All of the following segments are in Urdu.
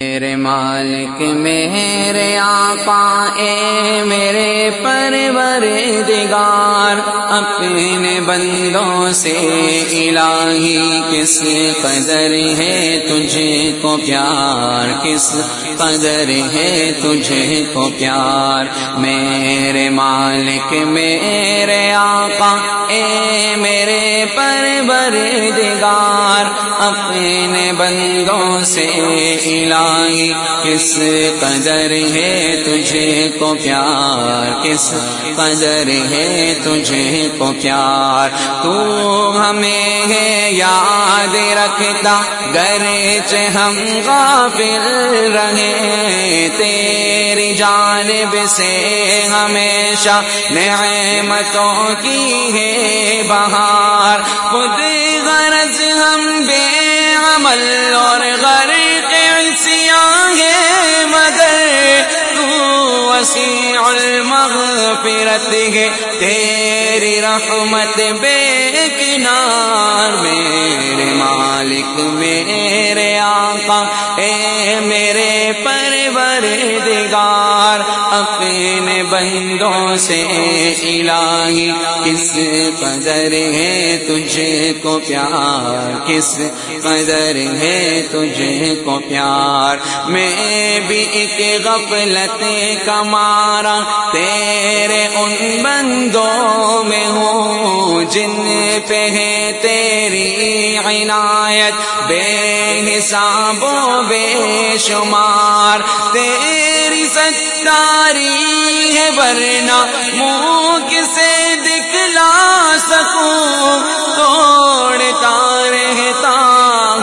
میرے مالک، میرے آقا، اے میرے پرور دگار اپنے بندوں سے الہی کس قدر ہے تجھے کو پیار؟ کس قدر ہے تجھے کو پیار؟ میرے مالک، میرے آقا، اے میرے پرور دگار اپنے بندوں سے الہی کس قدر ہے تجھے کو پیار؟ کس قدر ہے تجھے کو پیار؟ تو ہمیں ہے یاد رکھتا گرچ ہم غافل رہے۔ تیری جانب سے ہمیشہ نعمتوں کی ہے بہار۔ خود غرض ہم بے عمل اور غرق ہے مگر تو وسیع المغفرت ہے۔ تیری رحمت بے کنار میرے مالک، میرے آقا، اے میرے پرور دگار بندوں سے الہی، کس قدر ہے تجھے کو پیار؟ کس قدر ہے تجھے کو پیار؟ میں بھی ایک غفلت کا مارا، تیرے ان بندوں میں ہوں جن پہ ہے تیری عنایت۔ بے حساب و بے شمار، تیری ستاری ہے ورنہ منہ کسے دکھلا سکوں۔ توڑتا رہتا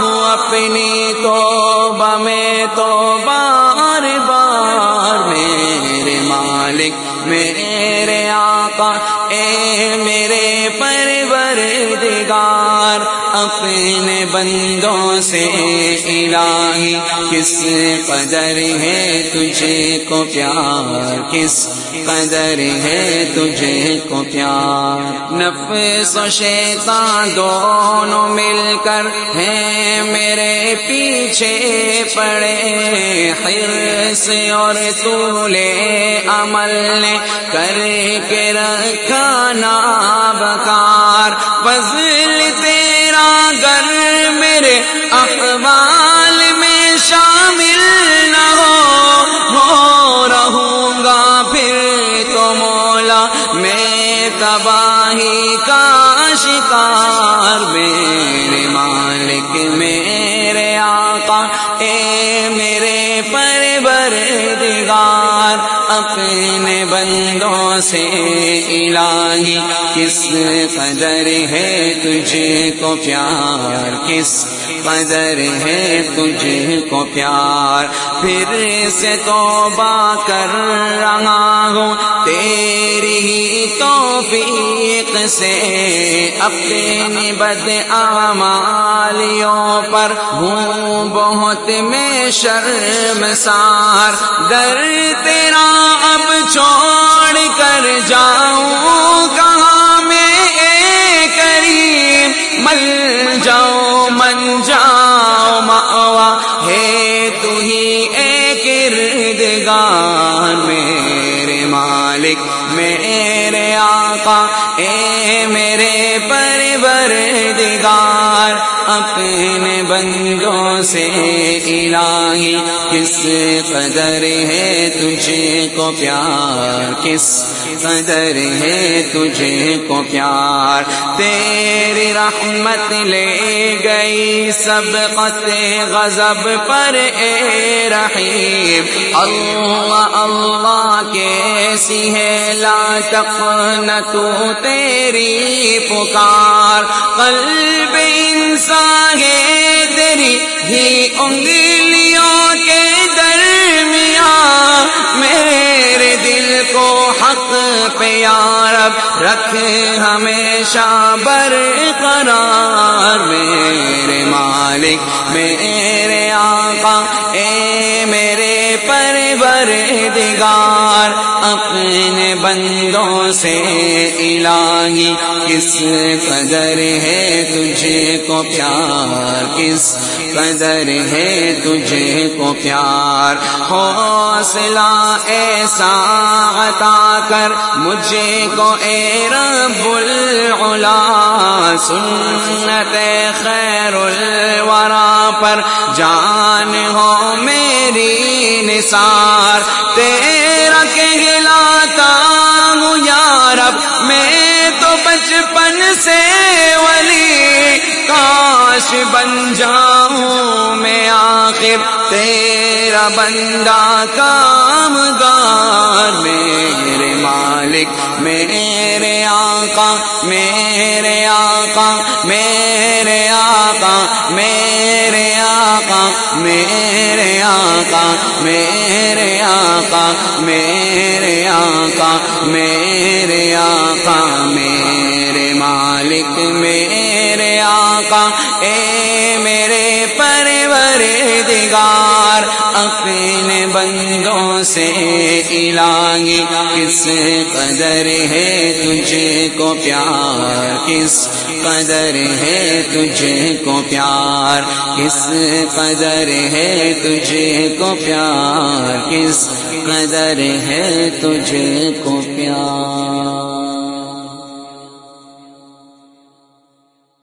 ہوں اپنی تو میں تو اپنے بندوں سے الہی، کس قدر ہے تجھے کو پیار، کس قدر ہے تجھے کو پیار؟ نفس و شیطان دونوں مل کر ہیں میرے پیچھے پڑے۔ حرص اور طول عمل نے کر کے رکھا نابکار۔ فضل میرے اقبال میں شامل نہ ہو ہو رہوں گا پھر تو مولا میں تباہی کا شکار، میرے مالک، میرے آقا، اے میرے پرور دگار اپنے بندوں سے الہی، کس قدر ہے تجھے کو پیار؟ کس قدر ہے تجھے کو پیار؟ پھر سے توبہ کر رہا ہوں، تیری ہی توفیق سے۔ اپنی بد اعمالیوں پر ہوں بہت میں شرم سار در تیرا اب چھوڑ کر جاؤں، کہاں میں اے کریم؟ مل جاؤ، من جاؤ ماوا ہے تو ہی اے کردگار میرے مالک، میرے آقا، اے میرے پرور دگار اپنے بندوں سے الہی کس قدر ہے تجھے کو پیار؟ کس قدر ہے تجھے کو پیار؟ تیری رحمت لے گئی سب غضب پر اے رحیم۔ اللہ اللہ کیسی ہے؟ لا تقن تو تیری پکار۔ قلب انگلیوں کے درمیان میرے دل کو حق پہ یارب رکھے ہمیشہ برقرار میرے مالک، میرے آقا، اے میرے پرور دگار اپنے بندوں سے الہی کس قدر ہے تجھے کو پیار؟ کس قدر ہے تجھے کو پیار؟ حوصلہ ایسا عطا کر مجھے کو اے رب العلا سنت خیر الورا پر جان ہو میری نثار، تیرا کہلاتا رب میں تو بچپن سے ولی کاش بن جاؤں میں آخر تیرا بندہ کام گار میرے مالک، میرے آقا میرے آقا میرے آقا میرے آقا میرے آقا میرے آقا میرے آقا، میرے آقا اے میرے پرور دگار اپنے بندوں سے الہی، کس قدر ہے تجھے کو پیار؟ کس قدر ہے تجھے کو پیار؟ کس قدر ہے تجھے کو پیار؟ کس قدر ہے تجھے کو پیار؟